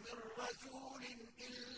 مِن رَّسُولٍ إِلَّا